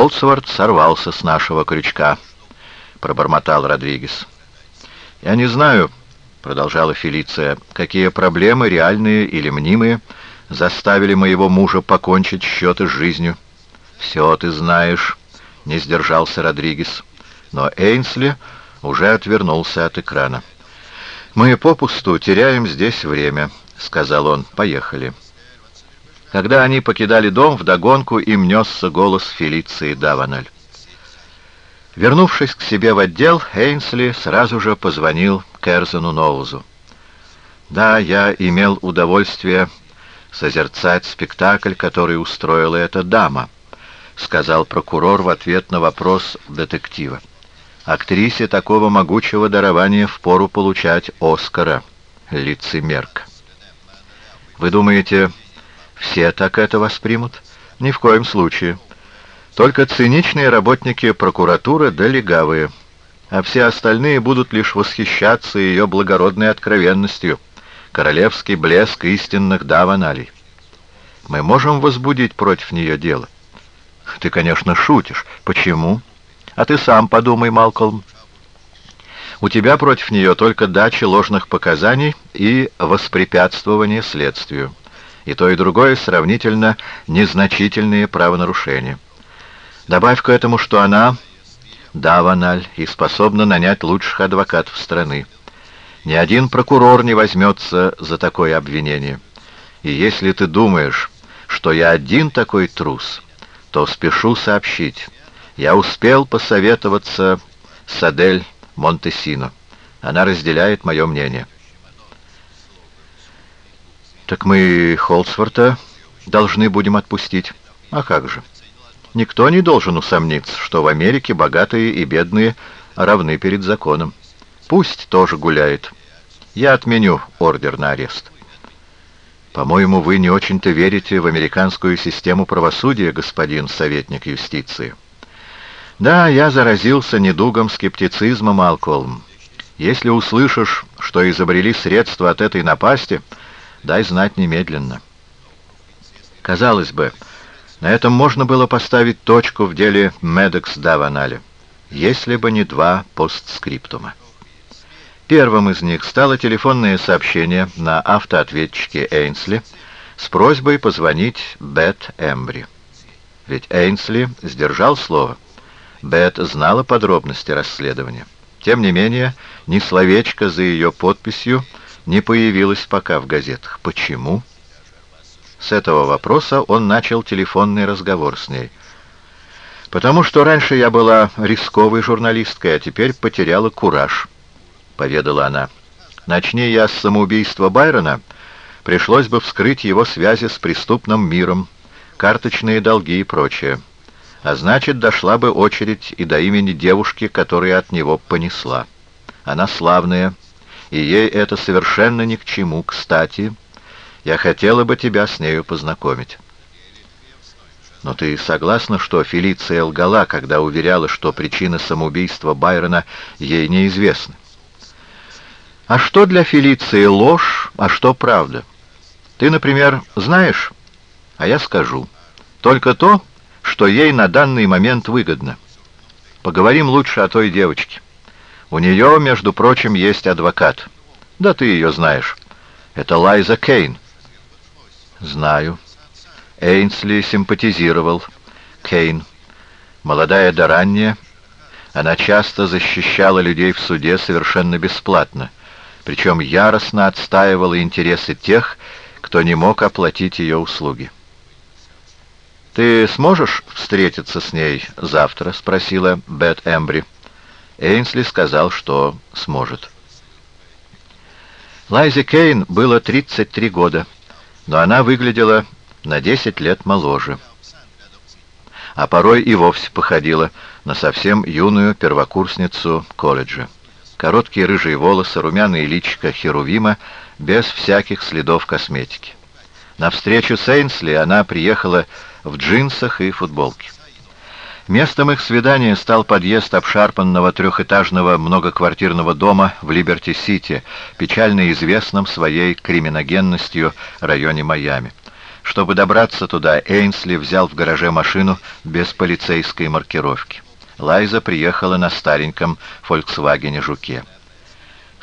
Холдсворт сорвался с нашего крючка, — пробормотал Родригес. «Я не знаю, — продолжала Фелиция, — какие проблемы, реальные или мнимые, заставили моего мужа покончить счеты с жизнью. Все ты знаешь, — не сдержался Родригес. Но Эйнсли уже отвернулся от экрана. «Мы попусту теряем здесь время», — сказал он. «Поехали». Когда они покидали дом, вдогонку им несся голос Фелиции Даваналь. Вернувшись к себе в отдел, Эйнсли сразу же позвонил Керзену Ноузу. «Да, я имел удовольствие созерцать спектакль, который устроила эта дама», — сказал прокурор в ответ на вопрос детектива. «Актрисе такого могучего дарования впору получать Оскара, лицемерка». «Вы думаете, все так это воспримут? Ни в коем случае. Только циничные работники прокуратуры да легавые, а все остальные будут лишь восхищаться ее благородной откровенностью, королевский блеск истинных даваналей. Мы можем возбудить против нее дело. Ты, конечно, шутишь. Почему? А ты сам подумай, Малкольм. У тебя против нее только дача ложных показаний и воспрепятствование следствию и то и другое сравнительно незначительные правонарушения. Добавь к этому, что она даваналь и способна нанять лучших адвокатов страны. Ни один прокурор не возьмется за такое обвинение. И если ты думаешь, что я один такой трус, то спешу сообщить. Я успел посоветоваться с Адель Монтесино. Она разделяет мое мнение. «Так мы Холсворта должны будем отпустить. А как же? Никто не должен усомниться, что в Америке богатые и бедные равны перед законом. Пусть тоже гуляет. Я отменю ордер на арест». «По-моему, вы не очень-то верите в американскую систему правосудия, господин советник юстиции». «Да, я заразился недугом скептицизма, Малкольм. Если услышишь, что изобрели средства от этой напасти, дай знать немедленно. Казалось бы, на этом можно было поставить точку в деле Медекс Даваналя, если бы не два постскриптума. Первым из них стало телефонное сообщение на автоответчике Эйнсли с просьбой позвонить Бет Эмбри. Ведь Эйнсли сдержал слово. Бет знала подробности расследования. Тем не менее, ни словечко за ее подписью не появилась пока в газетах. Почему? С этого вопроса он начал телефонный разговор с ней. «Потому что раньше я была рисковой журналисткой, а теперь потеряла кураж», — поведала она. «Начни я с самоубийства Байрона, пришлось бы вскрыть его связи с преступным миром, карточные долги и прочее. А значит, дошла бы очередь и до имени девушки, которая от него понесла. Она славная, и ей это совершенно ни к чему. Кстати, я хотела бы тебя с нею познакомить. Но ты согласна, что Фелиция лгала, когда уверяла, что причина самоубийства Байрона ей неизвестна? А что для Фелиции ложь, а что правда? Ты, например, знаешь, а я скажу. Только то, что ей на данный момент выгодно. Поговорим лучше о той девочке. У нее, между прочим, есть адвокат. Да ты ее знаешь. Это Лайза Кейн. Знаю. Эйнсли симпатизировал. Кейн. Молодая да ранняя. Она часто защищала людей в суде совершенно бесплатно. Причем яростно отстаивала интересы тех, кто не мог оплатить ее услуги. «Ты сможешь встретиться с ней завтра?» — спросила Бет Эмбри. Эйнсли сказал, что сможет. Лайзе Кейн было 33 года, но она выглядела на 10 лет моложе. А порой и вовсе походила на совсем юную первокурсницу колледжа. Короткие рыжие волосы, румяные личико Херувима, без всяких следов косметики. На встречу с Эйнсли она приехала в джинсах и футболке. Местом их свидания стал подъезд обшарпанного трехэтажного многоквартирного дома в Либерти-Сити, печально известном своей криминогенностью районе Майами. Чтобы добраться туда, Эйнсли взял в гараже машину без полицейской маркировки. Лайза приехала на стареньком «Фольксвагене Жуке».